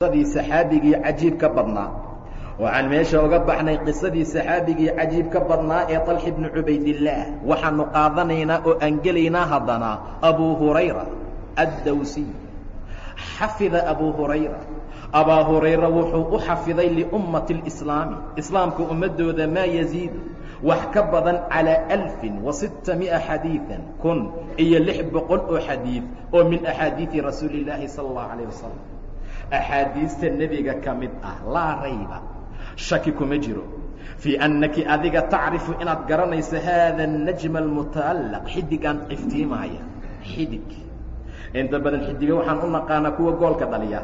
qisadii saxaabigii cajiib ka badnaa waxaan meesha uga baxnay qisadii saxaabigii cajiib ka badnaa ee طalxi bni cubaydillaah waxaanu qaadanaynaa oo aan gelaynaa haddana abuu hurayra addawsiy xafida abuu hurayra abaa hurayra wuxuu u xafiday liummati اlislaami islaamka ummadooda maa yaziidu wax ka badan calىa alfin wa sitta mi'a xadiiثan kun iyo lix boqol oo xadiid oo min axaadiidi rasuuli اllaahi salى اllahu عalيه wasalam axaadiista nebiga ka mid ah laa rayba. Shaki kuma jiro. Fii annaki adiga tacrifu inaad garanayso haada الnajma almuta'allaq. Xidigan iftiimaaya xidig. Inta badan xidiga waxaan u naqaanaa kuwa goolka dhaliya.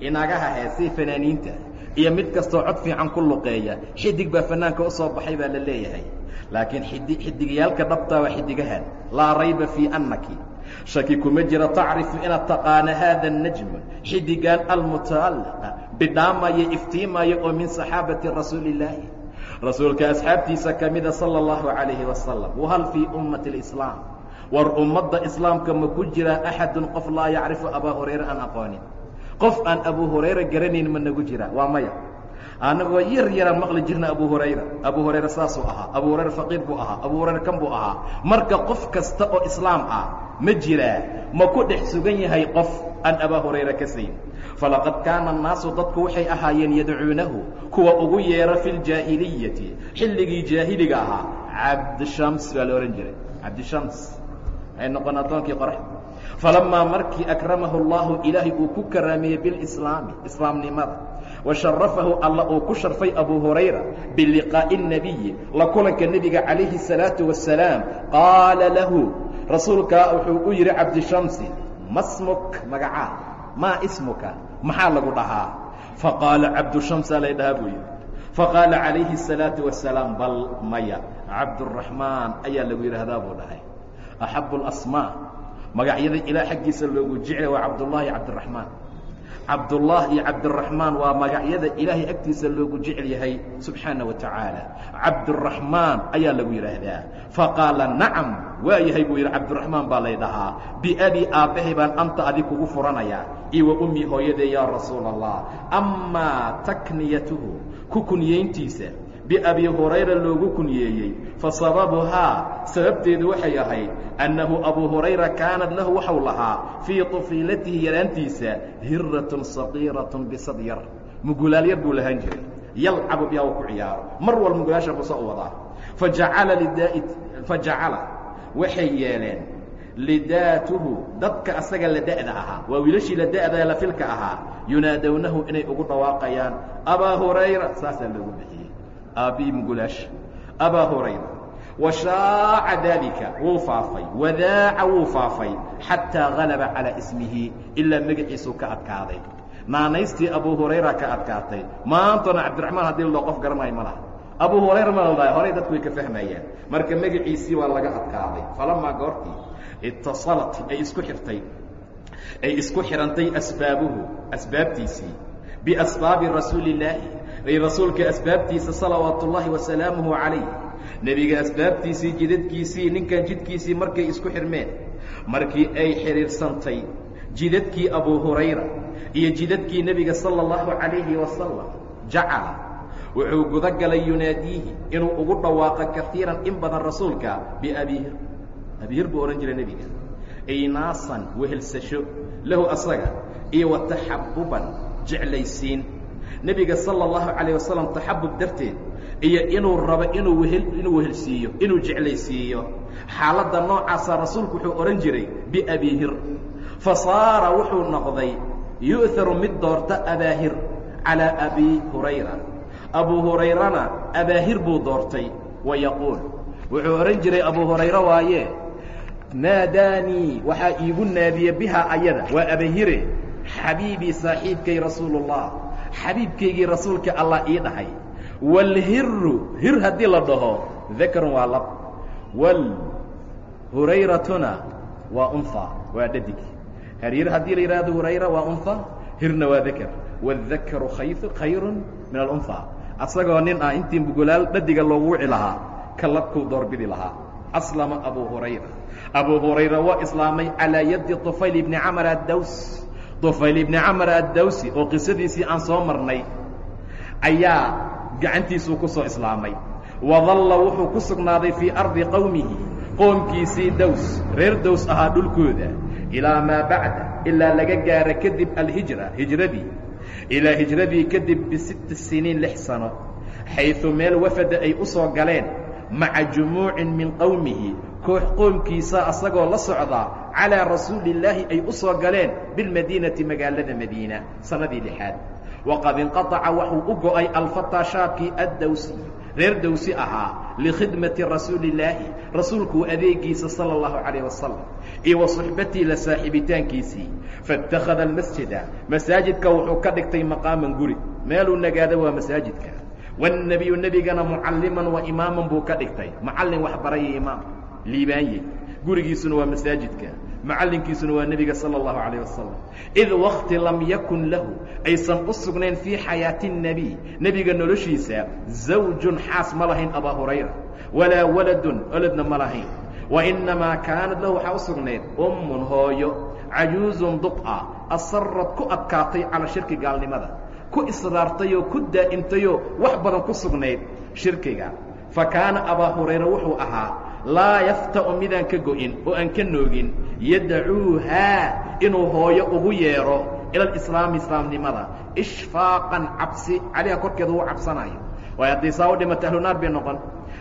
Inagaha heesay fanaaniinta iyo mid kastoo cod fiican ku luqeeya xidig baa fanaanka u soo baxay baa la leeyahay. Laakiin idi xidigayaalka dhabtaa waa xidigahan. Laa rayba fii annaki shaki kuma jiro tacrifu inaad taqaano haada najma xidigan almutaalliqa bidhaamaya iftiimaya oo min saxaabati rasuuli illaahi rasuulka asxaabtiisa ka mida sala allahu calayhi wasalam wahal fii ummati alislaam? War ummadda islaamka ma ku jiraa axadun qof laa yacrifu abaa hurayra aan aqoonin. Qof aan abuu hurayra garanayn ma nagu jiraa waa maya annagoo yar yaraan maqli jirna abu hurayra. Abu hurayra saasuu ahaa abu hurayra faqiir buu ahaa abu hurayra kan buu ahaa marka qof kasta oo islaam ah ma jiraa ma ku dhex sugan yahay qof aan abaa hurayra ka sayn falaqad kaana annaasu dadku waxay ahaayeen yadcuunahu kuwa ugu yeera fi ljaahiliyati xilligii jaahiliga ahaa cabdishams baa la odhan jiray. Cabdishams waxay noqon addoonkii qoraxda falamaa markii akramahu اllahu ilaahay uu ku karaameeyey bilislaami islaamnimada wa sharafahu alla uu ku sharfay abu hurayra biliqaa'i الnabiyi la kulanka nebiga calayhi الsalaaةu wasalaam qaala lahu rasuulkaa wuxuu u yidhi cabdishamsi ma smuk magacaa maa ismuka maxaa lagu dhahaa faqaala cabdushamsaa lay dhahaa buu yidhi faqaala calayhi الsalaaةu wasalaam bal maya cabduraxmaan ayaa lagu yidhaahdaa buu dhahay axabu اlasmaa magacyada ilaah xaggiisa loogu jeclay waa cabdullaahi cabdiraxmaan cabdullah iyo cabdiraxmaan waa magacyada ilaahay agtiisa loogu jecel yahay subxaana wa tacaala. Cabduraxmaan ayaa lagu yidhaahdaa. Faqaala nacam waa yahay buu yidhi. Cabdiraxmaan baa lay dhahaa. Biabii aabbahay baan anta adig kugu furanayaa iyo wa ummi hooyadee yaa rasuula allah amaa takniyatuhu ku kunyayntiisa biabi hurayra loogu kunyeeyey fasababuhaa sababteedu waxay ahayd annahu abu hurayra kaanad lahu waxau lahaa fii طufiilatihi yaraantiisa hiratun saqiiratun bisad yar mugulaal yar buu lahaan jiray yalcabu biha u ku ciyaaro mar wal mugulaasha busa u wadaa fajacala lidaai fajacala waxay yeeleen lidaatuhu dadka asaga la da'da ahaa waa wiilashii la da'da la filka ahaa yunaadownahu inay ugu dhawaaqayaan abaa hurayra saasaa loogu bixiyey aabbihi mugulaasha abaa hurayra. Washaaca daalika wuu faafay. Wadaaca wuu faafay. Xataa galaba calaa ismihi ilaa magaciisuu ka adkaaday. Naanaystii abu hurayra ka adkaatay. Maantana cabdiraxmaan haddii ladhao qof garanayo ma laha. Abu hurayra ma ladhahay horay dadku way ka fahmayaan marka magaciisii waa laga adkaaday. Falamaa goortii itasalat ay isku xirtay. Ay isku xihantay asbaabuhu asbaabtiisii biasbaabi rasuuli illaahi ay rasuulka asbaabtiisa salawaatu ullaahi wasalaamuhu calayh. Nebiga asbaabtiisii jidadkiisii ninkan jidkiisii markay isku xirmeen markii ay xidhiirsantay jidadkii abu hurayra iyo jidadkii nebiga sala allahu calayhi wasalam jacala. Wuxuu guda galay yunaadiihi inuu ugu dhawaaqo kaiiran in badan rasuulka biabihir abihir buu odhan jiray nebiga. Aynaasan wehelsasho lahu asaga iyo wa taxabuban jeclaysiin nebiga sala allahu calayh wasalam taxabub darteed iyo inuu rabo inuu wehel inuu wehelsiiyo inuu jeclaysiiyo xaaladda noocaasa rasuulku wuxuu odhan jiray biabihir fa saara wuxuu noqday yu'haru mid doorta abaahir calaa abi hurayra. Abu hurayrana abaahir buu doortay wa yaquul. Wuxuu odhan jiray abu hurayra waaye naadaanii waxaa iigu naadiye bihaa ayada waa abahire xabiibii saaxiibkay rasuulullah xabiibkaygii rasuulka allah ii dhahay wاlhiru hir haddii la dhaho dakrun waa lab wاlhurayratuna waa unha waa dhadig haryir haddii la yidhahdo hurayra waa unha hirna waa dakr wاdakaru khayru min alunha asagoo nin ah intii mugulaal dhadiga loogu wici lahaa ka labkuu doorbidi lahaa aslama abu hurayra abu hurayra waa islaamay calىa yadi طufayl bni camr addaws dufayl ibni camar addawsi oo qisadiisii aan soo marnay ayaa gacantiisuu ku soo islaamay. Wadalla wuxuu ku sugnaaday fii ardi qowmihi qoomkiisii dows reer dows ahaa dhulkooda ilaa maa bacda ilaa laga gaara kadib alhijra hijradii. Ilaa hijradii kadib bisitti siniin lix sano xayثu meel wafada ay u soo galeen maca jumuucin min qowmihi koox qoomkiisa asagoo la socdaa calىa rasuuli اllaahi ay u soo galeen bilmadiinati magaalada madiina sannadii lixaad waqad inqaطaca waxuu u go'ay alfataa shaabkii addawsi reer dawsi ahaa likhidmati rasuuli illaahi rasuulkuu adeegiisa sala allahu calayh wasalam iyo wa suxbatii la saaxiibitaankiisii faاtakhada almasjida masaajidka wuxuu ka dhigtay maqaaman guri meeluu nagaado waa masaajidka waannebiyu nebigana mucalliman wa imaaman buu ka dhigtay. Macallin waxbaraya imaam. Liibaanye gurigiisuna waa masaajidka. Macallinkiisuna waa nebiga sala allahu calayh wasalam id wakti lam yakun lahu aysan u sugnayn fii xayaati الnebiy nebiga noloshiisa zawjun xaas ma lahayn abaa hurayra. Walaa waladun oladna ma lahayn. Wa inamaa kaanad lahu waxaa u sugnayd ummun hooyo cajuuzun duqa asarad ku adkaatay cala shirki gaalnimada ku israartayoo ku daa'imtayoo wax badan ku sugnayd shirkiga. Fa kaana abaa hurayra wuxuu ahaa laa yafta'u midaan ka go'in oo aan ka noogin. Yadacuuhaa inuu hooyo ugu yeedho ila alislaami islaamnimada. Ishfaaqan cabsi. Caliha korkeeda uu cabsanayo waayo haddii saa u dhimata ahlunaar bay noqon.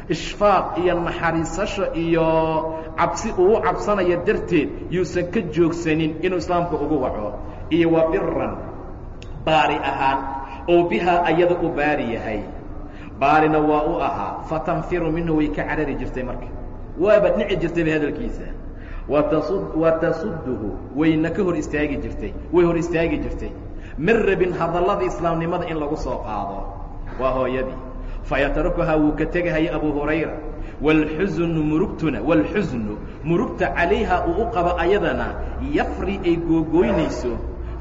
Ishfaaq iyo naxariisasho iyo cabsi uu u cabsanayo darteed yuusan ka joogsanin inuu islaamka ugu waco. Iyo wa biran baari ahaan oo bihaa ayada u baari yahay. Baarina waa u ahaa fatanfiru minhu way ka carari jirtay marka. Waaba dhici jirtayba hadalkiisa. Wa tasudduhu wayna ka hor istaagi jirtay way hor istaagi jirtay. Ma rabin hadallada islaamnimada in lagu soo qaado waa hooyadii. Fayatrukuhaa wuu ka tegahaya abu hurayra. Wاlxusnu murugtuna wاlxusnu murugta calayha uu u qabo ayadana yafri ay googooynayso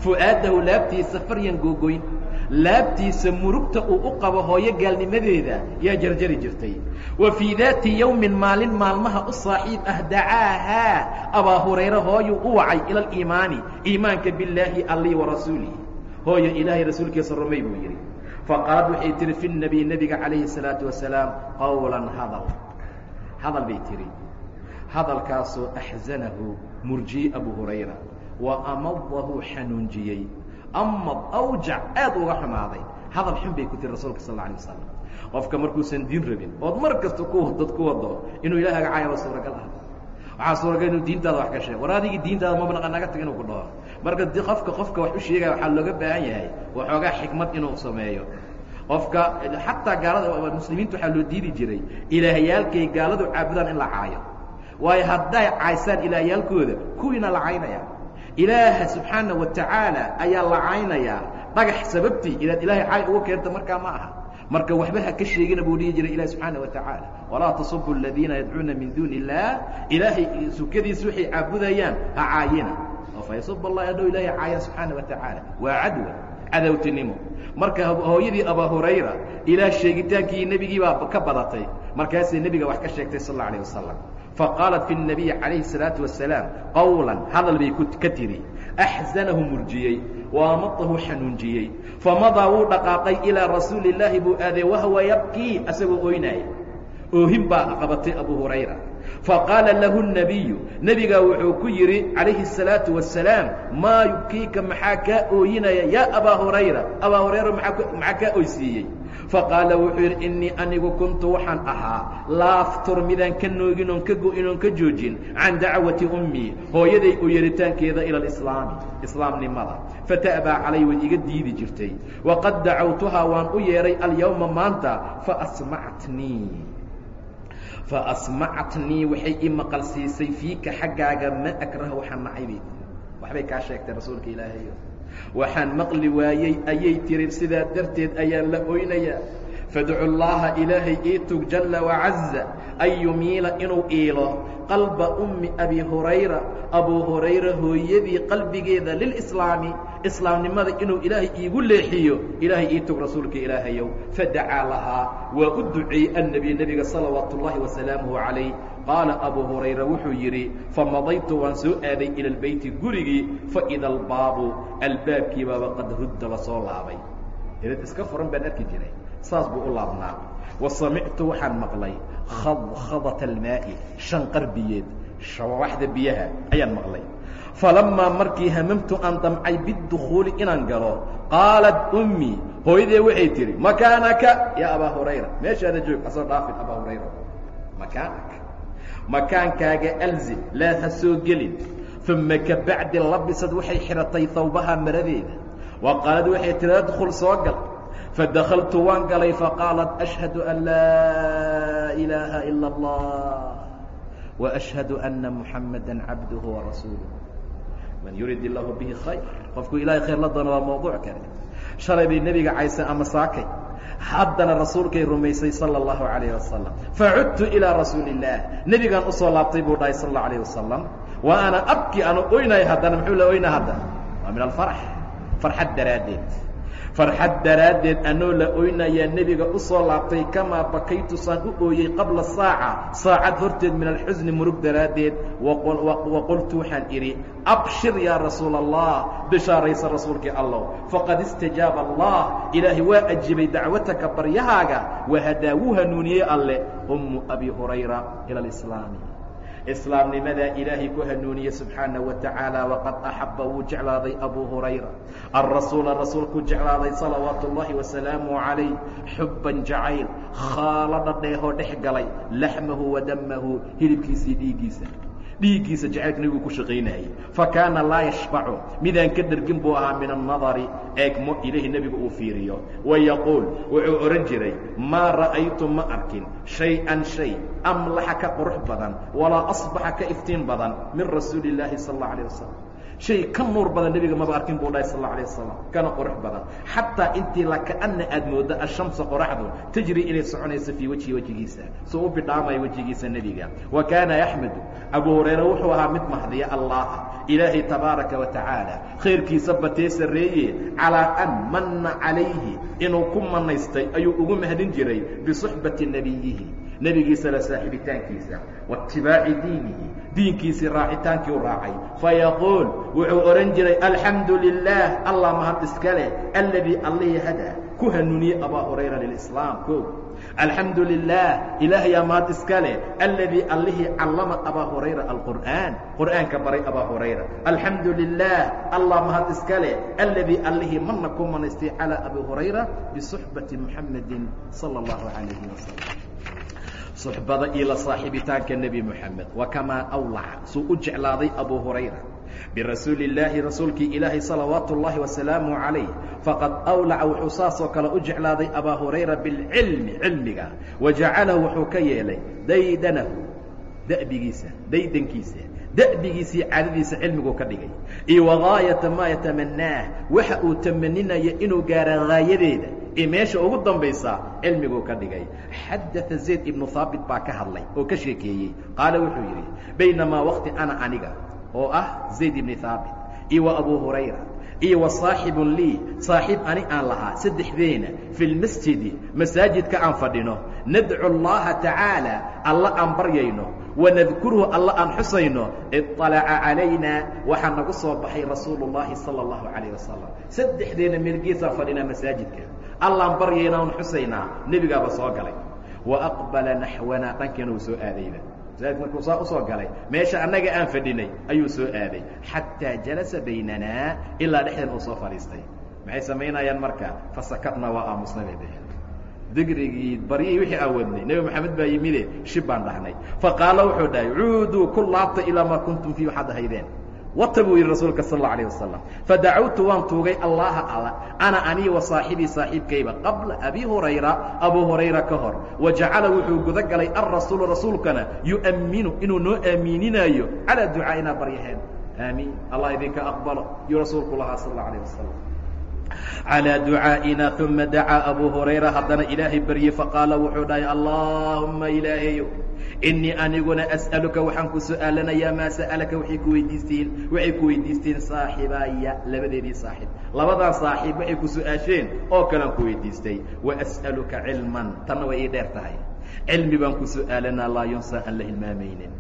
fu'aadahu laabtiisa faryan googoyn laabtiisa murugta uu u qabo hooyo gaalnimadeeda yaa jarjari jirtay. Wa fii daati yowmin maalin maalmaha u saaxiib ah dacaahaa abaa hurayre hooyuu u wacay ila aliimaani iimaanka billaahi allii wa rasuulih. Hooyo ilaahay rasuulkiisa rumay buu yidhi. Faqaalad waxay tihi fi nebiy nebiga calayhi الsalaatu wasalaam qowlan hadal. Hadal bay tihi hadalkaasoo axzanahu murjiyey abu hurayra wa amadahu xanuunjiyey amad awjac aad uga xumaaday. Hadal xun bay ku tiri rasuulka sal alay wasalam qofka markuusan diin rabin ood mar kasta ku dad ku wado inuu ilaah aga caayaba suuragal ah. Waxaa suuragal inuu diintaada wax ka sheego war adigii diintaada mabnaqa naga tag inuu ku dhaho marka qofka qofka wax u sheegaya waxaa looga baahan yahay waxoogaa xikmad inuu sameeyo. Qofka xataa gaalada muslimiinta waxaa loo diidi jiray ilaahyaalkay gaaladu caabudaan in la caayo. Waayo hadday caaysaan ilaahyaalkooda kuwiina la caynaya ilaaha subxaana wa tacaala ayaa la caynayaa dhagax sababtii inaad ilaahay cayn uga keento markaa ma aha. Marka waxba ha ka sheegina buu dhihi jiray ilahi subxaana wa tacaala walaa tasubu aladiina yadcuuna min duuni illaah ilaahay sukadiisa waxay caabudayaan ha caayina. Oo allah adhow ilaahay caayaan subxaana wa tacaala waa cadwa cadowtinimo. Marka hooyadii abaa hurayra ilaah sheegitaankii nebigii baa ka badatay. Markaasay nebiga wax ka sheegtay sal alla alayh wasalam faqaalat fi الnabiyi calayhi الsalaatu wasalaam qowla hadal bay ka tiri axzanahu murjiyey waamadahu xanuunjiyey famadaa wuu dhaqaaqay ilaa rasuuli اllaahi buu aaday wahwa yabkii asagoo oynaaya oohin baa qabatay abu hurayra faqaala lahu الnabiyu nebigaa wuxuu ku yidhi calayhi الsalaaةu wasalaam maa yubkiika maxaa kaa ooyinaya yaa abaa hurayra abaa hurayra maxaa kaa oysiiyey faqaala wuxuu yidhi innii anigu kuntu waxaan ahaa laaftur midaan ka noogin oon ka go-in oon ka joojin can dacwati ummii hooyaday u yeeritaankeeda ila alislaami islaamnimada fata'baa calay way iga diidi jirtay. Waqad dacawtuhaa waan u yeedhay alyowma maanta faasmactnii faasmactnii waxay ii maqal siisay fiika xaggaaga ma akraha waxaan nacaybi. Waxbay kaa sheegtay rasuulka ilaahayo waxaan maqli waayey ayay tiri sidaa darteed ayaan la oynayaa fadcu llaaha ilaahay ii tug jalla wacaza an yumiila inuu iilo. Qalba ummi abi hurayra abuu hurayra hooyadii qalbigeeda lilislaami islaamnimada inuu ilaahay iigu leexiyo. Ilaahay ii tug rasuulka ilaahayow fadacaa lahaa waa u duceeyey annebi nebiga salawaatu ullaahi wasalaamuhu calayh qaala abuu hurayra wuxuu yidhi famadaytu waan soo aaday ila albeyti gurigii faida albaabu albaabkii baaba qad ruddaba soo laabay. Eed iska furan baan arki jiray saas buu u laabnaa. Wa samictu waxaan maqlay khadkhadat almaa'i shanqar biyeed shawawaxda biyaha ayaan maqlay. Falamaa markii hamamtu aan damcay bidukhuuli inaan galo qaalat ummii hooyadee waxay tidhi makaanaka yaa abaa hurayra meeshaada joog hasoo dhaafin abaa hurayra. Makaanaka makaankaaga alzim laa ha soo gelin. Uma kabacdi labisad waxay xidhatay hawbaha maradeeda. Wa qaalad waxay tiri adkhul soo gal. Fadakaltu waan galay faqaalat ashhadu an laa ilaaha ila allah. Waashhadu anna muxamada cabduhu warasuuluh man yurid illaahu bihi khayr. Qofkuu ilahay khayr la doona waa mawduuc kale. Shalay bay nebiga cayse ama saakay haddana rasuulkay rumaysay salى الlahu عalayه wasalam facudtu ilىa rasuuli الlah nebigaan usoo laabtay buu dhahay sal الlaه عalيه wasalam wa ana abki anu oynay haddana muxuu la oyna haddana waa min alfarx farxad daraaddeed farxad daraaddeed anoo la oynayaa nebiga u soo laabtay kamaa bakaytu saan u ooyey qabla saaca saacad horteed min alxusni murug daraaddeed wa qultu waxaan idhi abshir yaa rasuula allah bishaaraysa rasuulkii allow faqad istajaaba allah ilaahay waa ajibay dacwataka baryahaaga wahadaa wuu hanuuniyey alle ummu abi hurayra ila alislaami islaamnimadaa ilaahay ku hanuuniye subxaanaه wa tacaala waqad axaba wuu jeclaaday abuu hurayra. Alrasuula rasuulkuu jeclaaday salawaatu اllahi wasalaamu calayh xubban jacayl khaalada dheehoo dhex galay laxmahu wa damahu hilibkiisii dhiiggiisa dhiiggiisa jacaylka nebigu ku shaqaynayay. Fakaana laa yashbacu. Midaan ka dhergin buu ahaa min annadari eegmo ilahi nebigu uu fiiriyo. Wayaquul wuxuu odhan jiray maa ra'aytu ma arkin shay-an shay amlaxa ka qurux badan walaa asbaxa ka iftiin badan min rasuuli illaahi sal اllau alيh wasalam shay ka nuur badan nebiga maba arkin buu dhahay sal ala alay wasalam kana qurux badan xataa intii lakaana aad mooddo ashamsa qoraxdu tajri inay soconayso fii wejhi wejigiisa soo u bidhaamaya wejigiisa nebiga wa kaana yaxmedu abu hurayra wuxuu ahaa mid mahdiya allaha ilaahay tabaaraka wa tacaala khayrkiisa batee sarreeye calaa an manna calayhi inuu ku manaystay ayuu ugu mahdin jiray bisuxbati nebiyihi nebigiisa la saaxiibitaankiisa waitibaaci diinihi diinkiisii raacitaankii u raacay. Fayaquul wuxuu odhan jiray alxamdu lilaah allah mahad iska alladii allihii hadaa ku hanuuniyey abaa hurayra lilislaam o alxamdu lilaah ilaahayaa mahad iska alladii allihii callama abaa hurayra alqur'aan. Qur'aanka baray abaa hurayra. Alxamdu lilaah allah mahad iska alladii allihii marna ku manaystay calaa abi hurayra bisuxbati muxammadin sala allahu calayhi wasalam suxbada iyo la saaxiibitaanka nebi moxamed wa kamaa awlaca suu u jeclaaday abuu hurayra. Birasuuli illaahi rasuulkii ilaahay salawaatu ullaahi wasalaamu calayh. Faqad awlaca wuxuu saasoo kale u jeclaaday abaa hurayra bilcilmi cilmiga. Wa jacalahu wuxuu ka yeelay daydanahu da'bigiisa daydankiisa da'bigiisii caadadiisa cilmiguu ka dhigay. Iyo wagaayata maa yatamanaah waxa uu tamaninaya inuu gaara haayadeeda ee meesha ugu dambaysa cilmiguu ka dhigay xadaa zayd ibnu haabit baa ka hadlay oo ka sheekeeyey qaala wuxuu yidhi baynamaa waqti ana aniga oo ah zayd ibni haabit iyo wa abuu hurayra iyo wa saaxibun lii saaxiib ani aan lahaa saddexdeena fi lmasjidi masaajidka aan fadhino nadcu allaha tacaala alla aan baryayno wanadkuruhu alla aan xusayno iطalaca calayna waxaa nagu soo baxay rasuulu اllahi salى اllahu calayh wasalam saddexdeena meelgeesaan fadhinaa masaajidka allaan baryayna aan xusaynaa nebigaaba soo galay. Wa aqbala naxwana dhankeena uu soo aadayba masaajidka markuu saa u soo galay meesha annaga aan fadhinay ayuu soo aaday. Xataa jalasa baynanaa ilaa dhexdeen uu soo fadhiistay. Maxay samaynayaan marka? Fasakatna waa aamusnay bay dheheen digrigii baryihii wixii aan wadnay nebi moxamed baa yimide shib baan dhahnay. Faqaala wuxuu dhahay cuuduu ku ilaa maa kuntum fii waxaad ahaydeen wata buu yidhi rasuulka sal اla alيه wasalam fadacawtu waan tuugay allaha alla ana anii wa saaxibii saaxiibkayba qabla abi hurayra abuu hurayra ka hor wa jacala wuxuu guda galay alrasuulu rasuulkana yu'minu inuu noo aamiininaayo calىa ducaa'inaa baryaheen aamiin allah idinka aqbalo yuu rasuulku lahaa sal اla alيه wasalam calىa ducaa'ina uma dacaa abuu hurayra haddana ilaahay baryey faqaala wuxuu dhahay allaahumma ilaahayo inii aniguna as'aluka waxaan ku su'aalanayaa maa sa'alaka waxay ku weydiisteen waxay ku weydiisteen saaxibaaya labadeedii saaxiib labadaa saaxiib waxay ku su'aasheen oo kalean ku weydiistay waas'aluka cilman tanna way ii dheer tahay cilmi baan ku su'aalanaa laa yunsaa aan la hilmaamaynin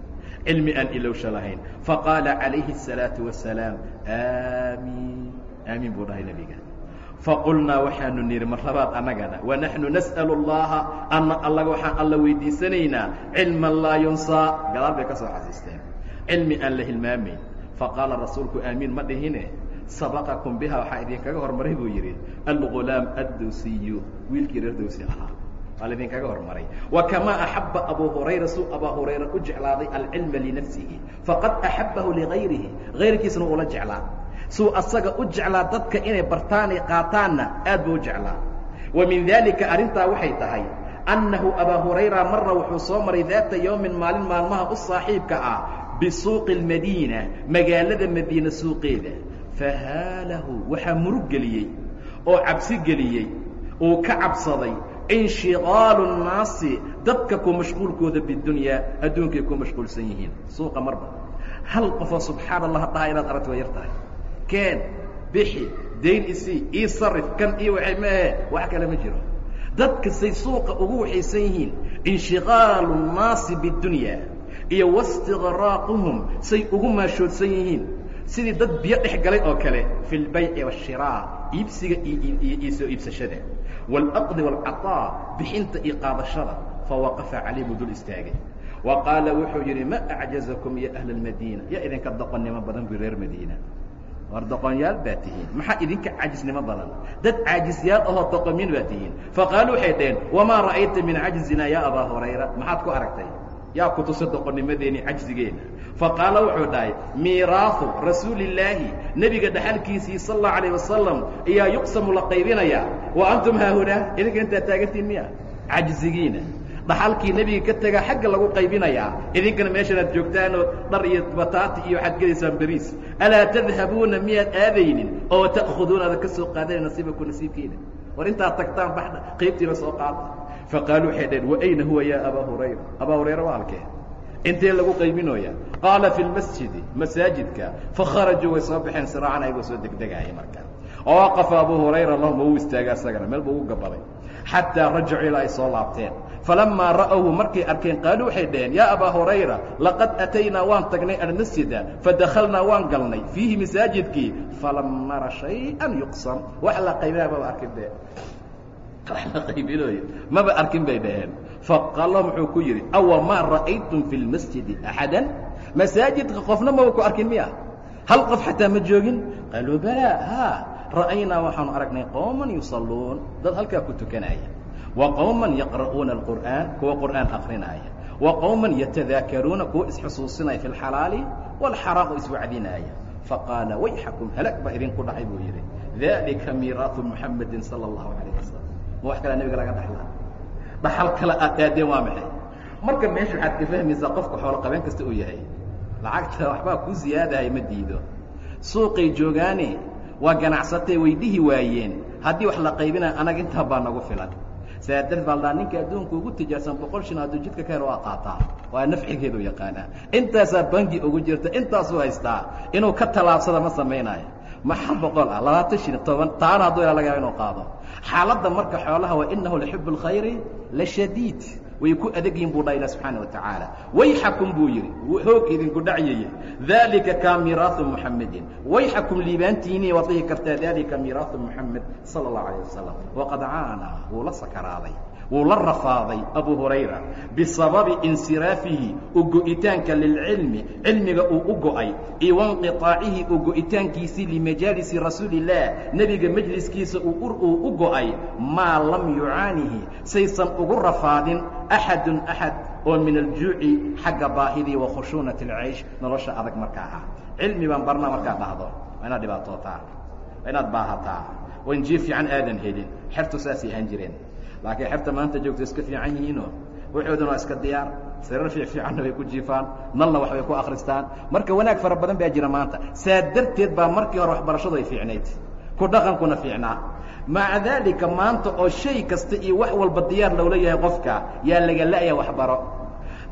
cilmi aan ilowsha lahayn faqaala calayhi الsalaaةu wasalaam aamiin aamiin buu dhahay nebiga faqulnaa waxaanu nidhi mar labaad annagana wanaxnu nas'al اllaha ana allaga waxaan alla weydiisanaynaa cilman laa yunsaa gadaal bay ka soo xasiisteen cilmi aan la hilmaamayn faqaala rasuulku aamiin ma dhihine sabaqakum biha waxaa idinkaga hormaray buu yidhi algulaam addowsiyu wiilkii reer dowsi ahaa waa laidinkaga hormaray wa kamaa axaba abuu hurayra suu abaa hurayra u jeclaaday alcilma linafsihi faqad axabahu ligayrihi gayrkiisna uula jeclaa suu asaga u jeclaa dadka inay bartaanay qaataanna aad buu u jeclaa. Wa min daalika arrintaa waxay tahay annahu abaa hurayra marra wuxuu soo maray daata yowmin maalin maalmaha u saaxiibka ah bisuuqi اlmadiina magaalada madiina suuqeeda. Fahaalahu waxaa murug geliyey oo cabsi geliyey uu ka cabsaday inshigaalu nnaasi dadka ku mashquulkooda bidunyaa adduunkay ku mashquulsan yihiin. Suuqa marba. Hal qofoo subxaan allah dhaha inaad aragti waa yar keen bixi dayn isii ii sarif kan iyo waxay maahe wax kale ma jiro dadka say suuqa ugu waxaysan yihiin inshigaalu nnaasi bidunyaa iyo wastiqraaquhum say ugu maashoodsan yihiin sidii dad biyo dhex galay oo kale fi lbayci waashiraac iibsiga iyo soo iibsashada wاlaqdi wاlcaطaa bixinta iyo qaadashada fawaqafa calayh buu dul istaagay wa qaala wuxuu yidhi ma acjazakum ya ahla اlmadiina yaa idinka doqonnimo badan bu reer madiina war doqonyaal baa tihiin. Maxaa idinka caajisnimo badan? Dad caajisyaal ahoo doqomin baa tihiin. Faqaaluu waxay dhaheen wamaa ra'ayta min cajzina ya abaa hurayra? Maxaad ku aragtay? Yaa ku tusa doqonnimadeeni cajzigeena. Faqaala wuxuu dhahay miiraahu rasuulillaahi nebiga dhaxalkiisii sal allahu alayh wasalam ayaa yuqsamu la qaybinayaa. Wa antum haahunaa? Idinka intaad taagantiin miya cajzigiina dhaxalkii nebiga ka tegaa xagga lagu qaybinayaa idinkana meeshanaad joogtaanoo dhar iyo bataati iyo waxaad gelaysaan beriis alaa tadhabuuna miyaad aadaynin oo ta'khuduuna ada ka soo qaadana nasiibaku nasiibkiina. War intaad tagtaan baxda qaybtiina soo qaata faqaaluu waxay dhaheen waayna huwa ya abaa hurayra? Abaa hurayra waa halkee? Intee lagu qaybinooya qaala fi lmasjidi masaajidka fakharajuu way soo baxeen siraacan ayagoo soo degdegaaya marka. Waqafa abuu hurayra lahum uu istaaga asagana meel buu ugu gabaday. Xataa rajacuu ilaa ay soo laabteen falamaa ra'awhu markay arkeen qaaluu waxay dhaheen yaa abaa hurayra laqad ataynaa waan tagnay almasjida fadakhalnaa waan galnay fiihi masaajidkii falam nara shayئan yuqsam wax la qaybinaa maba arkin be wax la qaybinooyo maba arkin bay dhaheen faqala muxuu ku yidhi awa maa ra'aytum fi lmasjidi axada masaajidka qofna maba ku arkin miya hal qof xataa ma joogin qaaluu balaa ha ra'aynaa waxaanu aragnay qowman yusalluun dad halkaa ku tukanaya wa qowman yaqra'uuna alqur'aan kuwa qur'aan akrinaaya wa qowman yatadaakaruuna kuwa isxusuusinaya fi alxalaali waalxaraam oo iswacdinaaya faqaala wayxakum halaag baa idinku dhacay buu yidhi. Dalika miiraahu muxamedin sala allahu calayh wasalam wax kalaa nebiga laga dhaxlaa? Dhaxal kale aad aadeen waa maxay? Marka meesha waxaad ka fahmaysaa qofka xoolo qabeen kasta uu yahay lacagta waxbaa ku siyaadahay ma diido. Suuqay joogaane waa ganacsatee way dhihi waayeen. Haddii wax la qaybinaya anag intaa baa nagu filan saa darteed baa ladhaha ninka adduunka ugu tijaarsan boqol shin hadduu jidka ka helo waa qaataa waa nafcigeedu yaqaanaa intaasaa bangi ugu jirta intaasuu haystaa inuu ka tallaabsada ma samaynaayo maxa boqol ah labaatan shin toban taana hadduu ila laga yaaba inuu qaado xaaladda marka xoolaha waa inahu laxibu اlkhayri la shadiid way ku adagyihin buu dhaa ilah subxaana watacaala wayxakum buu yidhi hoog idinku dhacyayey daalika kaa miraahu muxamedin wayxakum liibaantiinii waad kartaa daalika miraahu muxamed sala allahu calayh wasalam waqad caana wuu la sakaraaday wuu la rafaaday abu hurayra bisababi insiraafihi u go'itaanka lilcilmi cilmiga uu u go'ay iyo wanqiطaacihi u go'itaankiisii limajaalisi rasuulillaah nebiga mejliskiisa uu u go'ay maa lam yucaanihi saysan ugu rafaadin axadun axad oo min aljuuci xagga baahidii wa khushuunati alcaysh nolosha adag marka ah cilmi baan barnaa markaad dhahdo waa inaad dhibaatootaa waa inaad baahataa waa jiif fiican aadan helin xertu saasay ahaan jireen laakiin xerta maanta joogto iska fiican yihiinoo waxooduna waa iska diyaar. Sariir fiic fiicanna way ku jiifaan nalna wax bay ku akristaan marka wanaag fara badan baa jira maanta. Saa darteed baa markii hore waxbarashadu ay fiicnayd. Ku dhaqankuna fiicnaa. Maca daalika maanta oo shay kasta iyo wax walba diyaar loola yahay qofka yaa laga la'ya waxbaro.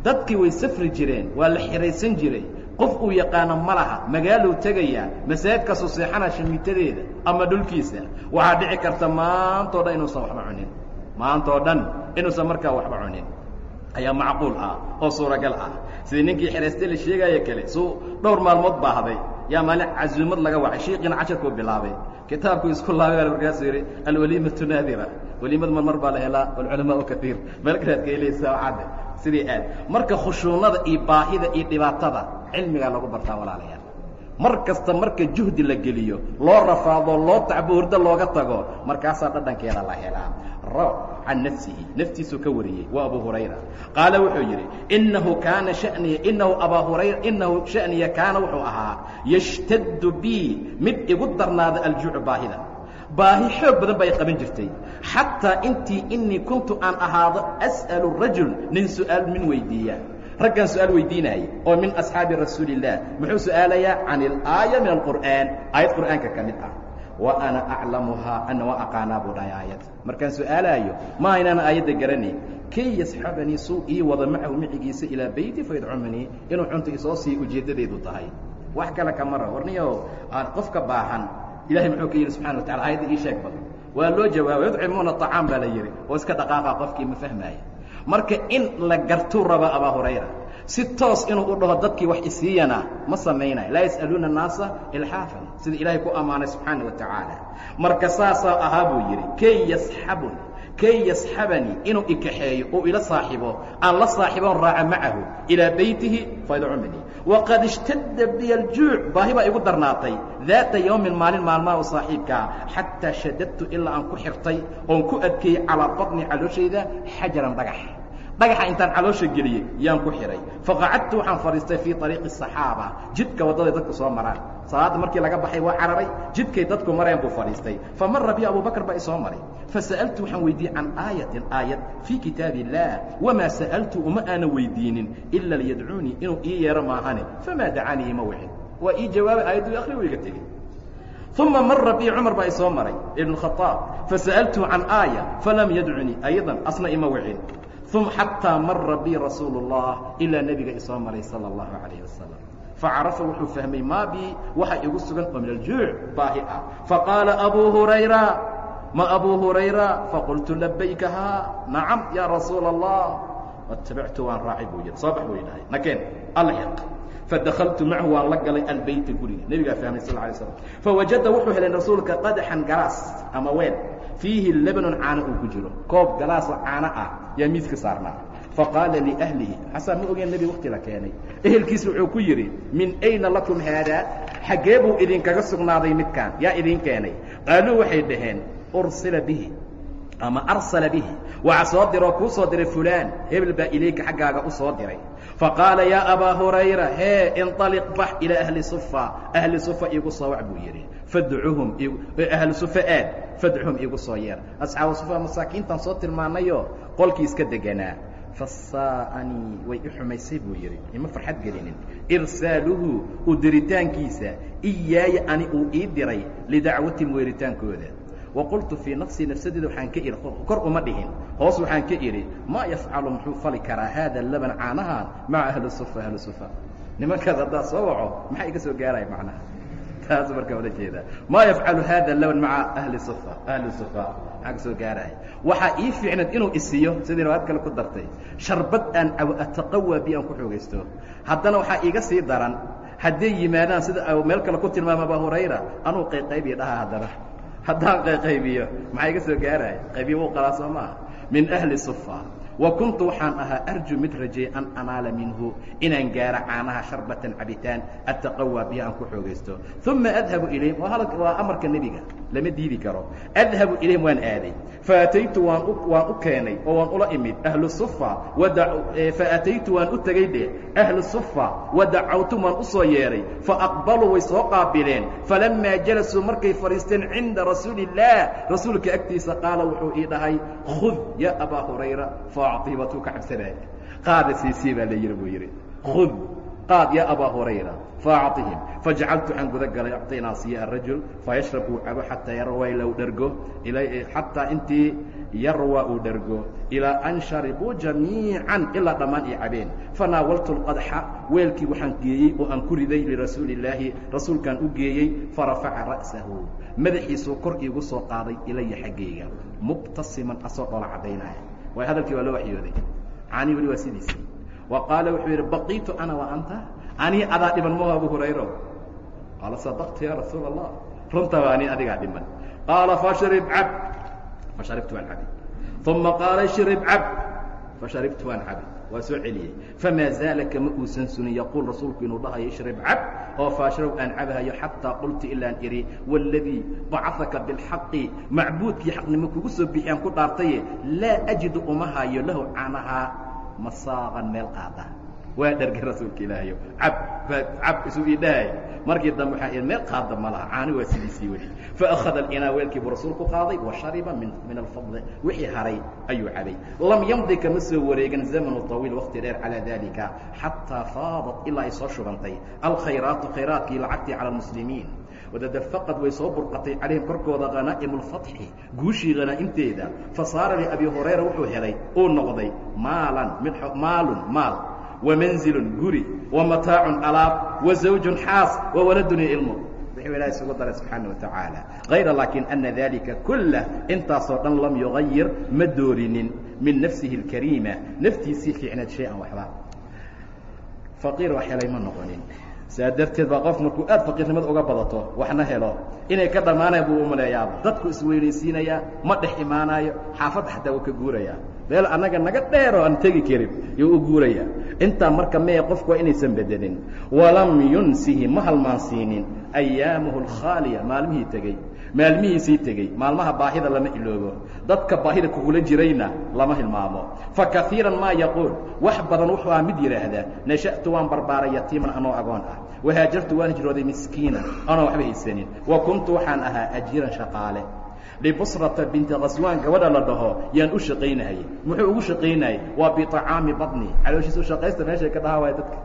Dadkii way safri jireen waa la xihaysan jiray. Qof uu yaqaano ma laha magaalou tegayaa masaajidkaasuu seexana shamiitadeeda ama dhulkiisa waxaa dhici karta maantao dhan inuusan waxba cunin maanta oo dhan inuusan markaa waxba cunin. Ayaa macquul ah oo suuragal ah. Sidii ninkii xihayste la sheegaayo kale suu dhowr maalmood baahday yaa maalin casuumad laga wacay. Shiiqiina casharkuu bilaabay. Kitaabku isku laabay markaasuu yidhi alwaliimatu naadira. Waliimad mar mar baa la helaa walculamaau kaiir meel kalead ka helaysaa cadde sidii aad. Marka khushuunada iyo baahida iyo dhibaatada cilmigaa lagu bartaa walaalayaal. Mar kasta marka juhdi la geliyo loo rafaado loo tacbo hurdo looga tago markaasaa dhadhankeeda la helaa can nafsihi naftiisuu ka wariyey waa abu hurayra. Qaala wuxuu yidhi inahu kaana shaniya inahu abaa hurayra inahu shaniya kaana wuxuu ahaa yashtaddu bi mid igu darnaada aljuucu baahida. Baahi xoog badan bay qaban jirtay. Xataa intii inii kuntu aan ahaado as'alu rajul nin su'aal min weydiiya. Raggaan su'aal weydiinayay oo min asxaabi rasuuli الlah muxuu su'aalayaa can ilaaya min alqur'aan. Aayad qur'aanka ka mid ah wa ana aclamuhaa ana wa aqaanaa buu dhahay aayadda markaan su'aalaayo ma aynaan aayadda garanay kay yasxabanii suu ii wada macahu micigiisa ilaa beyti fayadcumanii inuu cunto isoo siiyo ujeeddadeedu tahay. Wax kale kamara warniyo aan qofka baahan. Ilahay muxuu ka yidhi subxana watacala aayadda ii sheeg badan. Waa loo jawaabay yudcimuuna acaam baa la yidhi. Oo iska dhaqaaqa qofkii ma fahmaaya marka in la gartuu raba abaa hurayra si toos inuu u dhaho dadkii wax isiiyana ma samaynaya laa yas'aluuna annaasa ilxaafan sida ilaahay ku ammaanay subxaana wa tacaala. Marka saasaa ahaa buu yidhi kay yasxabun kay yasxabanii inuu ikaxeeyo oo ila saaxibo aan la saaxiboon raaca macahu ilaa beytihi faydcumanii waqad ishtadda biya aljuuc baahi baa igu darnaatay daata yowmin maalin maalmaha u saaxiibkaa xataa shadadtu ilaa aan ku xirtay oon ku adkeeyey calaa badni calooshayda xajaran dhagax dhagaxa intaan caloosha geliyey yaan ku xidhay faqacadtu waxaan fadhiistay fii ariiqi saxaaba. Jidka waddaday dadku soo maraan. Salaadda markii laga baxay waa cararay. Jidkay dadku mareen buu fadhiistay. Famara bi abubakr baa isoo maray. Fasa'altu waxaan weydiiyey can aayatin aayad fii kitaabi illaah wamaa sa'altu uma aana weydiinin ila liyadcuunii inuu ii yeero maahane famaa dacanii ima wixin waa ii jawaabay aayaddu akri wayga tegey. Uma mara bi cumar baa isoo maray ibn khaaab fasa'altu can aaya falam yadcunii aydan asna ima wicin uma xataa mara bi rasuulu اllah ilaa nebiga isoo maray sala اllahu calayh wasalam facarafa wuxuu fahmay maa bii waxa igu sugan oo min aljuuc baahi ah faqaala abuu hurayra ma abuu hurayra faqultu labayka haa nacam yaa rasuula allah watabactu waan raacay buu yidhi soo bax buu idhahay nakeen alxiq fadakaltu macahu waan la galay albayta guriga nebigaa fahmay sal lay slam fawajada wuxuu helay rasuulka qadaxan garaas ama weel fiihi labanun caano uu ku jiro. Koob galaasoo caano ah yaa miiska saarnaa. Faqaala liahlihi xasan ma ogeen nebi wakti la keenay. Ehelkiisa wuxuu ku yidhi min ayna lakum haadaa xaggee buu idinkaga sugnaaday midkaan. Yaa idin keenay. Qaaluu waxay dhaheen ursila bihi ama arsala bihi. Waxa soo diroo kuu soo diray fulaan. Hebel baa ilayka xaggaaga u soo diray. Faqaala yaa abaa hurayra hee inطaliq bax ilaa ahli sufa ahli sufa iigu soo wac buu yidhi fadcuhum ahlu sufa aad fadcuhum iigu soo yeer. Asxaabu sufa masaakiintan soo tilmaanayo qolkii iska deganaa. Fasaa'anii way i xumaysay buu yidhi. Ima farxad gelinin. Irsaaluhu u diritaankiisa iyaaya ani uu ii diray lidacwatim weeritaankooda. Waqultu fii nafsii nafsadeeda waxaan ka idhi kor uma dhihin. Hoos waxaan ka idhi maa yafcalu muxuu fali karaa haada laban caanahan maca ahli sufa ahli sufa? Nimankaas haddaa soo waco maxaa iga soo gaaraya macnaha taas markaa ula jeedaa. Maa yafcalu haada laban maca ahli sufa ahli sufa maxaa ka gaaraya? Waxaa ii fiicnayd inuu isiiyo sidii riwaayad kale ku dartay sharbad aan ataqawaa bi aan ku xoogaysto. Haddana waxaa iiga sii daran hadday yimaadaan sida meel kale ku tilmaama abaa hurayra anuu qayqaybiya dhaha haddana. Haddaan qayqaybiyo maxaa iga soo gaaraya? Qaybiyo wuu qalaa soo maaha. Min ahli sufa wa kuntu waxaan ahaa arju mid rajeey an anaala minhu inaan gaaro caanaha sharbatan cabitaan ataqawaa biyo aan ku xoogaysto. Uma adhabu ilayhim waa amarka nebiga lama diidi karo. Adhabu ilayhim waan aaday. Faataytu waan waan u keenay oo waan ula imid. Ahlu sufa e, faataytu waan u tegay dheh ahlu sufa wadacawtum waan u soo yeedhay faaqbaluu way soo qaabileen. Falammaa jalasuu markay fadhiisteen cinda rasuuliillaah rasuulka agtiisa qaala wuxuu ii dhahay khud yaa abaa hurayra faactii waatuu ka cabsanaaya qaada siisii baa la yidhi buu yidhi. Khud qaad yaa abaa hurayra faacطihim fajacaltu waxaan guda galay acطinaa siya arajul fayashrab uu cabo xataa yarwa ilaa uu dhergo xataa intii yarwa uu dhergo ilaa an sharibuu jamiican ilaa dhammaan ay cabeen fanaawaltu اlqadxa weelkii waxaan geeyey oo aan ku riday lirasuuli اllaahi rasuulkaan u geeyey farafaca ra'sahu madaxiisuu kor iigu soo qaaday ilaya xaggayga mubtasiman asoo dhoola caddaynaya waay hadalkii waa loo waxyooday canii weli waa sidiisii wa qaala wuxuu yidhi baqiitu ana wa anta Anii adaa dhiman maho abu hurayro qaala sadaqta ya rasuul allah runtaa waa anii adigaa dhiman qaala fashrib cab fasharibtu waan cabi uma qaala shrib cab fasharibtu waan cabi waa soo celiyey famaa zaala kama uusan sunin yaquul rasuulku inuu dhahayo ishrib cab oo faashraw aan cabahayo xataa qultu ilaan idhi waladii bacahaka bilxaqi macbuudkii xaqnimo kugu soo bixiyaan ku dhaartaye. Laa ajidu uma hayo lahu canahaa masaaqan meel qaada waa dharga rasuulka ilaahayo cab cab isuu ii dhahay markii dambe waxaa meel qaada ma laha caani waa sidiisii weli faأkhada اlinaa weelkii buu rasuulku qaaday wa shariba min min alfadli wixii haray ayuu cabay lam yamdi kama soo wareegan zamanu طawiil waqti dheer calى dalika xataa faadat ilaa ay soo shubantay alkhayraatu khayraadkii lacagtii calى اmuslimiin wadadafaqad way soo burqatay calayhim korkooda hanaa'imu اlfatxi guushii hanaaimteeda fasaara liabi hurayra wuxuu helay uu noqday maalan mid maalun maal wamanzilun guri wamataacun alaab wazawjun xaas wawaladun iyo ilmo wuxuu ilahay isugu daray subxaana watacaala hayra laakin ana dalika kulah intaasoo dhan lam yugayir ma doorinin min nafsihi اlkariima naftiisii fiicneed shay-an waxba. Faqiir wax helay ma noqonin saa darteed baa qof markuu aad faqiirnimada uga badato waxna helo. Inay ka dhammaanayan buu umaleeyaaba dadku isweynaysiinayaa ma dhex imaanaayo xaafadda xataa wuu ka guurayaa meel annaga naga dheeroo aan tegi karin yuu u guurayaa intaa marka mee qofku waa inaysan bedelin walam yunsihi ma halmaansiinin ayaamuhu alkhaaliya maalmihii tegey maalmihiisii tegey maalmaha baahida lama iloobo dadka baahida kugula jirayna lama hilmaamo fa kaiiran maa yaquul wax badan wuxuu ah mid yidhaahdaa nasha'tu waan barbaaray yatiiman anoo agoon ah wahaajartu waan hijrooday miskiinan anoo waxba haysanin wa kuntu waxaan ahaa ajiiran shaqaale libusrata binti khaswaan gabadha la dhaho yaan u shaqaynahayey muxuu ugu shaqaynayay waa biطacaami badni calooshiisa ushaqaysta meeshay ka dhahaa waay dadka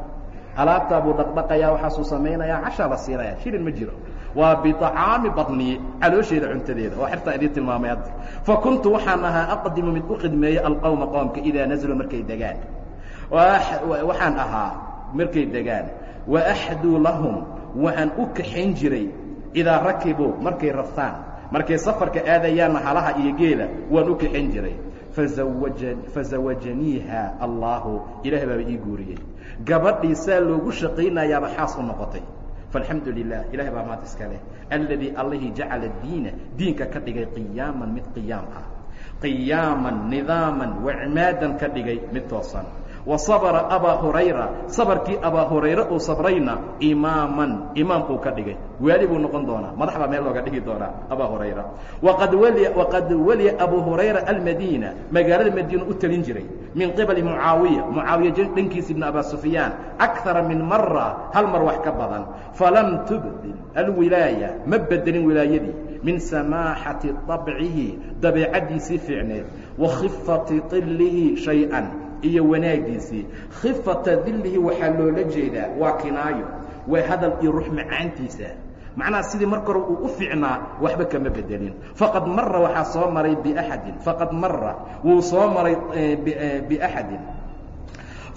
alaabtaa buu dhaqdhaqayaa waxaasuu samaynayaa cashaa la siinaya ma jiro. Waa biطacaami badni caloosheeda cuntadeeda oo xertaa idiin tilmaamay hadda. Fa kuntu waxaan ahaa aqdimu mid u khidmeeya alqowma qoomka idaa nazluu markay degaan. Waxaan ahaa markay degaan. Waaxduu lahum waxaan u kaxayn jiray idaa rakibuu markay raftaan. Markay safarka aadayaanna halaha iyo geela waan u kaxayn jiray fazawajaniiha allaahu ilaah baaba ii guuriyey gabadhii saa loogu shaqaynayaaba xaas u noqotay faalxamdu lilah ilahay baa maad iska leh alladii allihii jacala diina diinka ka dhigay qiyaaman mid qiyaam ah qiyaaman nidaaman wacmaadan ka dhigay mid toosan wa sabra abaa hurayra. Sabarkii abaa hurayre uu sabrayna imaaman. Imaam uu ka dhigay. Waali buu noqon doonaa. Madax baa meel looga dhigi doonaa abaa hurayra. Waqad waliya abuu hurayra almadiina. Magaalada madiina u telin jiray. Min qibali mucaawiya. Mucaawiya dhankiisa ibn abaa sufyaan. Akara min mara hal mar wax ka badan. Falam tubdil alwilaaya. Ma bedelin wilaayadii. Min samaaxati طabcihi dabeecaddiisii fiicneed. Wa khifati طilihi shay-an iyo wanaagiisii khifata dilihi waxaa loola jeedaa waa kinaayo waa hadal iyo ruux macaantiisa macnaha sidii marka hore uu u fiicnaa waxba kama bedelin faqad mara waxaa soo maray biaxadin faqad mara wuu soo maray biaxadin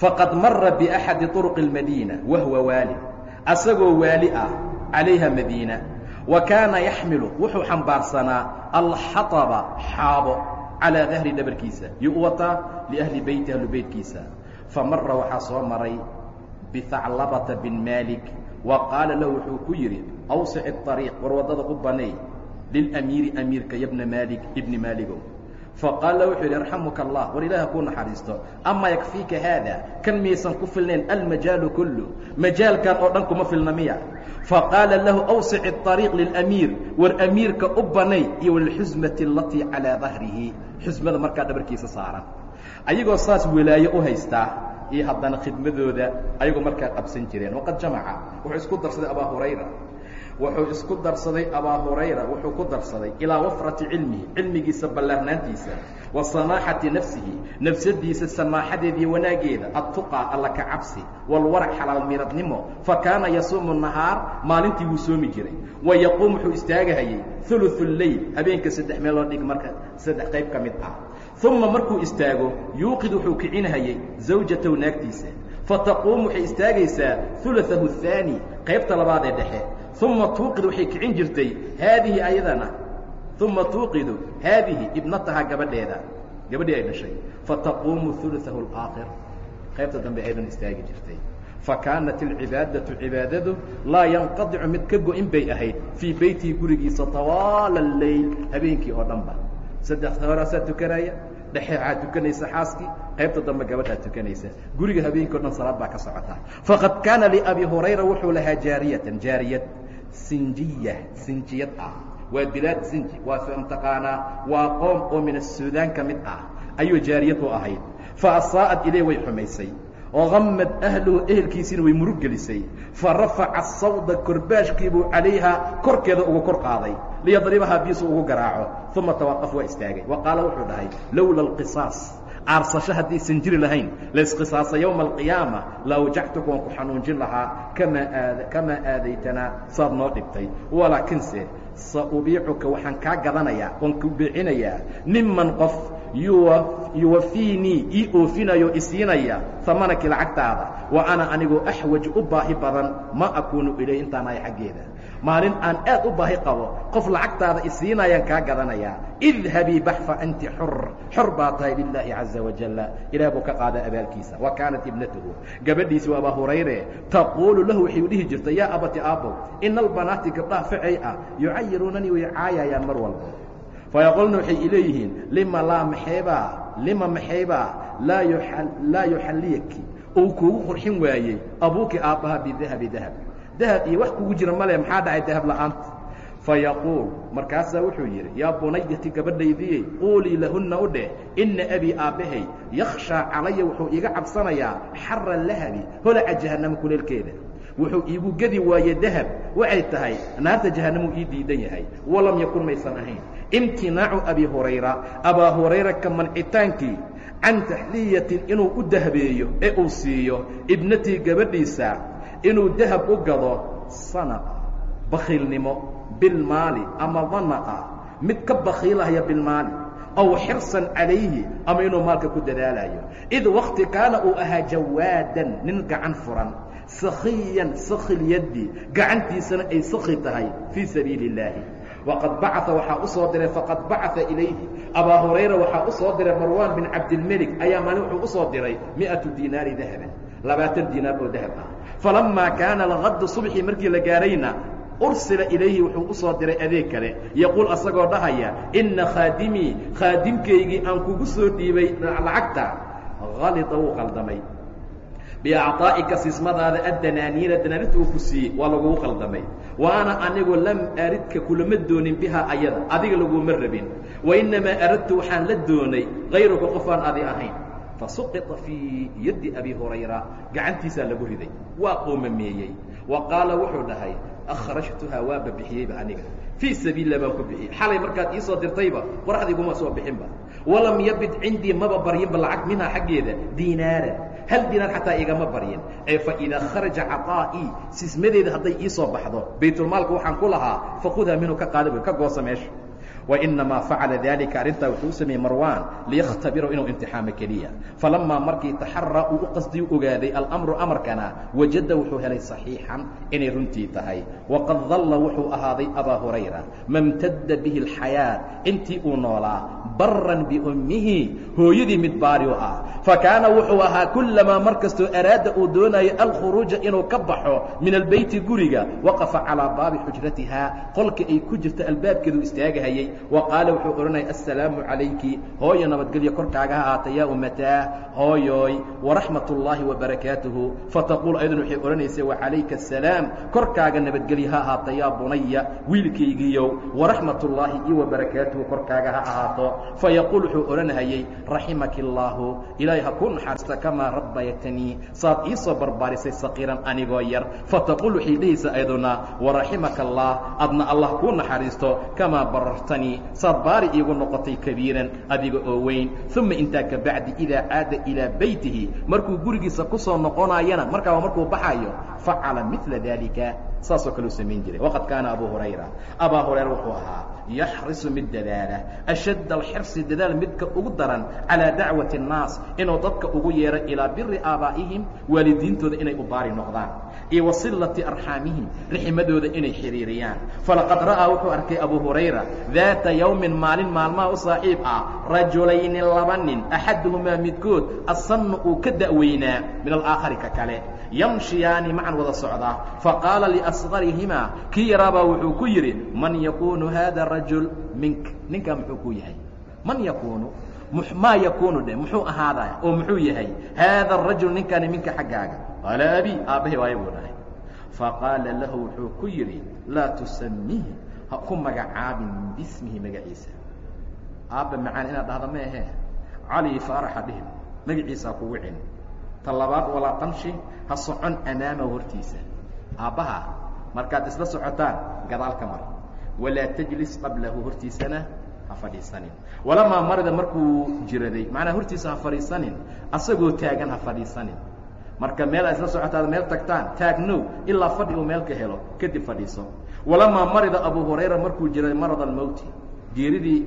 faqad mara biaxadi طurqi اlmadiina wahwa waali asagoo waali ah calayha madiina wa kaana yaxmilu wuxuu xambaarsanaa alxaطba xaabo calىa dahri dhabarkiisa yuu u wataa liahli beyti ahlu beytkiisa famara waxaa soo maray bihaclabata bin maalik wa qaala lahu wuxuu ku yidhi awsic iariiq war waddada u banay lilamiiri amiirka yabna maalik ibni maaligow faqaal la wuxuu yidhi arxamuka allah war ilaaha kuu naxariisto amaa yakfiika haada kan miyaysan ku filnayn almajaalu kullu majaalkan oo dhan kuma filna miya faqaala lahu awsic اariiq lilamiir war amiirka u banay iyo walxusmati alatii calaa dahrihi xusmada markaa dhabarkiisa saaran ayagoo saas walaayo u haystaa iyo haddana khidmadooda ayagoo markaa qabsan jireen. Waqad jamaca. Wuxuu isku darsaday abaa hurayra. Wuxuu isku darsaday abaa hurayra. Wuxuu ku darsaday ilaa wafrati cilmihi cilmigiisa ballaarnaantiisa wa samaaxati nafsihi nafsadiisa samaaxadeediiyo wanaageeda adtuqaa alla ka cabsi walwarac xalaal miradnimo fa kaana yasuumu nahaar maalintii wuu soomi jiray. Wa yaquum wuxuu istaagahayey uluثu leyl habeenka saddex meeloo dhig marka saddex qayb ka mid ah uma markuu istaago yuuqid wuxuu kicinhayey zawjatow naagtiisa fataquum waxay istaagaysaa ulaahu aani qaybta labaad ee dhexe uma tuuqid waxay kicin jirtay haadihi ayadana uma tuuqidu haadihi ibnataha gabadheeda gabadhii ay dhashay fataquumu ulaahu اlaakhir qaybta dambe ayadan istaagi jirtay fakaanat alcibaadatu cibaadadu laa yanqadicu mid ka go-in bay ahayd fii beytihi gurigiisa tawaala leyl habeenkii oo dhanba saddex horaasaa tukanaya dhexe waxaa tukanaysa xaaskii qaybta dambe gabadhaa tukanaysa. Guriga habeenkii o dhan salaad baa ka socota faqad kaana liabi hurayra wuxuu lahaa jaariyatan jaariyad sinjiya sinjiyad ah. Waa bilaad sinji waa mtaqaanaa waa qoom oo min asuudaan ka mid ah. Ayuu jaariyad u ahayd. Fa asaa'ad iley way xumaysay ogamad ahluhu ehelkiisiina way murug gelisay. Fa rafaca sawda korbaashkiibuu calayhaa korkeeda ugu kor qaaday. Liyadribahaa biisu ugu garaaco. Uma tawaqaf waa istaagay. Wa qaala wuxuu dhahay lowla alqisaas aarsasho haddaysan jiri lahayn laisqisaasa yowma alqiyaama la awjactuka waan ku xanuunjin lahaa kamaa aad kamaa aadaytanaa saad noo dhibtay. Walaakinse sa ubiicuka waxaan kaa gadanayaa waan ku biicinayaa niman qof yuwafiinii ii oofinayo isiinaya amanaki lacagtaada. Wa ana anigoo axwaj u baahi badan ma akuunu ilay intaanahay xaggeeda maalin aan aad u baahi qabo qof lacagtaada isiinayaan kaa gadanayaa idhabii baxfa anti xur xor baa tahay lilaahi caza wajala ilaah buu ka qaada abaalkiisa. Wa kaanat ibnatuhu. Gabadhiisi waa abaa hurayre. Taquulu lahu waxay dhihi jirtay yaa abati aabow ina albanaati gabdhaha ficay ah yucayiruunanii way caayayaan mar walba. Fayaqulna waxay ileeyihiin lima laa maxeebaa lima maxeybaa laa laa yuxalliyaki. Uu kuugu qurxin waayey abuuki aabbaha bidahabi dahab dahab iyo wax kugu jira male maxaa dhacay dahab la'aanta fayaquul markaasaa wuxuu yidhi yaa bunayati gabadhaydiyey quulii lahunna u dheh inna abii aabbahay yakhshaa calaya wuxuu iiga cabsanayaa xara lahabi holaca jahannama kuleelkeeda wuxuu iigu gedi waaye dahab waxay tahay naarta jahannamuu ii diidan yahay walam yakun maysan ahayn. Imtinaacu abi hurayra abaa hurayra ka mancitaankii can taxliyatin inuu u dahbeeyo ee uu siiyo ibnatii gabadhiisa inuu dahab u gado sanaqa bakhiilnimo bilmaali ama dana'a mid ka bakhiilahaya bilmaali aw xirsan calayhi ama inuu maalka ku dadaalayo. Id wakti kaana uu ahaa jawaadan nin gacan furan sakhiyan sakhil-yaddi gacantiisana ay sakhi tahay fii sabiili اllaahi waqad bacaa waxaa u soo diray faqad bacaa ilayhi. Abaa hurayra waxaa u soo diray marwaan bin cabdilmelik ayaa maalin wuxuu u soo diray miatu diinaari dahaban labaatan diinaar oo dahab ah falamaa kaana algaddu subxii markii la gaarayna ursila ilayhi wuxuu u soo diray adeeg kale yaquul asagoo dhahaya inna khaadimii khaadimkaygii aan kugu soo dhiibay lacagta halita wuu qaldamay biacطaa'ika sismadaada addanaaniina danaanirta uu ku siiyey waa lagugu qaldamay wa ana anigu lam aridka kulama doonin bihaa ayada adiga laguma rabin wainamaa aradtu waxaan la doonay kayruka qofaan adi ahayn fasuqita fii yaddi abi hurayra gacantiisaa lagu riday waa qoomameeyey wa qaala wuxuu dhahay akhrajtuhaa waaba bixiyeyba aniga fii sabiillah baan ku bixiyey xalay markaad ii soo dirtayba qoraxdiiguma soo bixinba walam yabid cindii maba baryinba lacag minhaa xaggeeda diinaara hal diinaar xataa igama baryin ee faidaa kharaja caطaa'ii sismadeeda hadday ii soo baxdo baytulmaalka waxaan ku lahaa fakudhaa minhu ka qaada ka goosa meesha wainamaa facala dalika arrintaa wuxuu u sameeyey marwaan liyakhtabirahu inuu imtixaamo keliya. Falamaa markii taxaraa uu u qasdiyu ogaaday alamru amarkana wajada wuxuu helay صaxiixan inay runtii tahay. Waqad dalla wuxuu ahaaday abaa hurayra mamtadda bihi اlxayaat intii uu noolaa baran biummihi hooyadii mid baari u ah fakaana wuxuu ahaa kulamaa mar kastoo araada uu doonayo alkhuruuja inuu ka baxo min albeyti guriga waqafa calىa baabi xujratihaa qolka ay ku jirta albaabkeedu istaagahayay wa qaala wuxuu odhanaya assalaamu calayki hooyo nabadgelyo korkaaga ha ahaata yaa ummataa hooyooy waraxmat ullaahi wabarakaatuhu fataquul ayaduna waxay odhanaysa wacalayka asalaam korkaaga nabadgelyo ha ahaata yaa bunaya wiilkaygiiyow waraxmat ullaahi iyo wabarakaatuhu korkaaga ha ahaato fayaquul wuxuu odhanahayey raximaki allaahu ilaahay ha kuu naxariista kamaa rabbaytanii saad ii soo barbaarisay saqiiran anigoo yar. Fataquul waxay dhehaysa ayaduna waraximaka allah adna allah kuu naxariisto kamaa barartanii saad baari iigu noqotay kabiiran adiga oo weyn. Uma intaa ka bacdi idaa caada ilaa beytihi markuu gurigiisa ku soo noqonaayana markaa markuu baxayo facala mila dalika saasoo kale u samayn jiray. Waqad kaana abu hurayra. Abaa hurayra wuxuu ahaa yaxrisu mid dadaala ashadd alxirsi dadaal midka ugu daran calaa dacwati الnaas inuu dadka ugu yeero ilaa biri aabaa'ihim waalidiintooda inay u baari noqdaan iyo wasilati arxaamihim riximadooda inay xiriiriyaan. Falaqad ra'aa wuxuu arkay abu hurayra daata yowmin maalin maalmaha u saaxiib ah rajulayni laba nin axaduhumaa midkood asannu uu ka da'weynaa min alaakhari ka kale. Yamshiyaani macan wada socdaa faqaala liasqarihimaa kii yaraabaa wuxuu ku yidhi man yakuunu hada rajul mink ninkaa muxuu ku yahay? Man yakuunu maa yakuunu dhe muxuu ahaadaa oo muxuu yahay haada arajul ninkaani minka xaggaaga qaala abi aabbahay waayo buu dhahay faqaala lahu wuxuu ku yidhi laa tusamihi ha ku magacaabin bismihi magaciisa. Aabba macaan inaad dhahda ma ahee. Cali faaraxa dhihin magaciisaa kugu cin ta labaad walaa tamshi ha socon amaamahu hortiisa. Aabbaha markaad isla socotaan gadaal ka mar. Walaa tajlis qablahu hortiisana ha fadhiisanin. Walamaa marida markuu jiraday macnaa hortiisa ha fadhiisanin asagoo taagan ha fadhiisanin marka meel aad isla socotaad meel tagtaan taagnow ilaa fadhi uu meel ka helo kadib fadhiiso. Walamaa marida abu hurayra markuu jiray marad almowti geeridii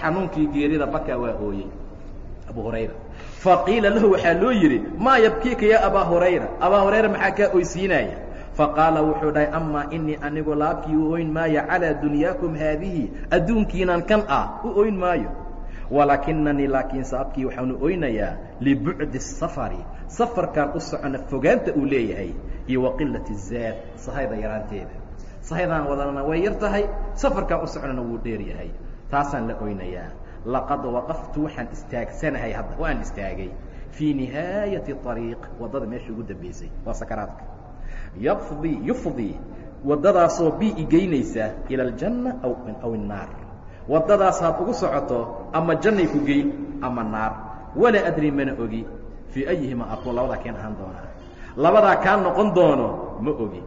xanuunkii geerida baka waa ooyey abu hurayra. Faqiila lahu waxaa loo yidhi maa yabkiika ya abaa hurayra? Abaa hurayra maxaa kaa oysiinaya faqaala wuxuu dhahay amaa inii anigu laabkii u oyn maayo calىa dunyaakum haadihi adduunkiinan kan ah u oyn maayo walaakinanii laakiinse abkii waxaanu oynayaa libucdi safari safarkan u socona fogaanta uu leeyahay iyo waqilati zaad sahayda yaraanteeda. Sahaydan wadana way yar tahay safarkaan u soconana wuu dheeryahay taasaan la oynayaa. Laqad waqaftu waxaan istaagsanahay hadda waan istaagay. Fii nihaayati ariiq waddada meesha ugu dambaysay waa sakaraadka. Yafdii yufdii waddadaasoo bi i geynaysa ila aljanna aw aw innaar waddadaasaad ugu socoto ama jannay ku geyn ama naar. Walaa adri mana ogi. Fii ayihima aquun labadaa keen ahaan doonaa labadaa kaa noqon doono ma ogi.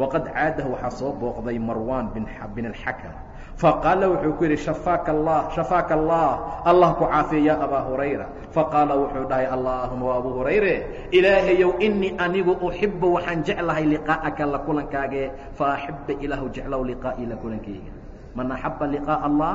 Waqad caadahu waxaa soo booqday marwan bin alxakam. Faqaala wuxuu ku yidhi shafaaka allah shafaaka allah allah ku caafiya ya abaa hurayra. Faqaala wuxuu dhahay allaahuma waa abu hurayre ilaahayow inii anigu uxibu waxaan jeclahay liqaa'aka la kulankaage faaxiba ilaahu jeclow liqaa'ii la kulankayga man axaba liqaaءa allah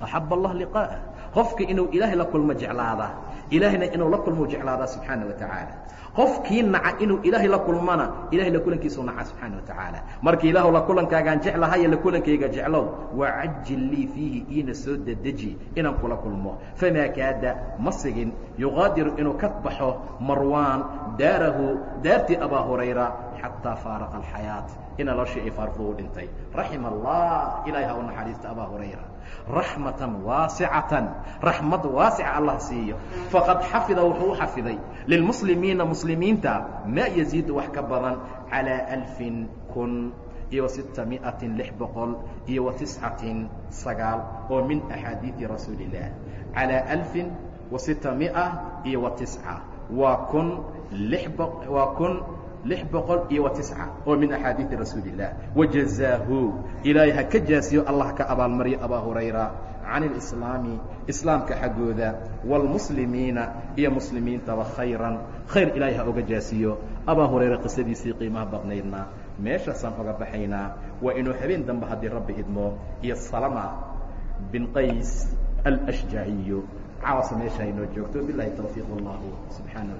axaba allah liqaa'ah qofka inuu ilaahay la kulmo jeclaadaa ilaahayna inuu la kulmo jeclaadaa subxaana wa tacaala qofkii naca inuu ilaahay la kulmana ilahay la kulankiisuu naca subxaana wa tacaala marka ilaahu la kulankaagaan jeclahaye la kulankayga jeclow wacajil lii fiihi iina soo dedeji inaan kula kulmo famaa kaada ma sigin yuqaadiru inuu ka baxo marwaan daarahu daartii abaa hurayra xataa faaraqa alxayaat in noloshii ay faaruqda u dhintay raxima allah ilahay ha u naxariista abaa hurayra raxmatan waasicatan raxmad waasica allah siiyo. Faqad xafida wuxuu u xafiday. Lilmuslimiina muslimiinta maa yaziidu wax ka badan calىa alfin kun iyo wasita miatin lix boqol iyo wa tiscatin sagaal oo min axaadiidi rasuuli calىa alfin wasita mia iyo wa tisca waa kun lix bo waa kun lix boqol iyo wa tisca oo min axaadiidi rasuuli illah wajazaahu ilaahay ha ka jaasiyo allah ka abaalmaryo abaa hurayra can اlislaami islaamka xaggooda wاlmuslimiina iyo muslimiintaba khayran khayr ilaahay ha oga jaasiyo abaa hurayra qisadiisii qiimaha badnaydna meeshaasaan oga baxaynaa waa inuu habeen dambe haddii rabbi idmo iyo salama bin qays alashjaciyu caawasa meesha inoo joogto bilahi tawfiiq اllahu subxaana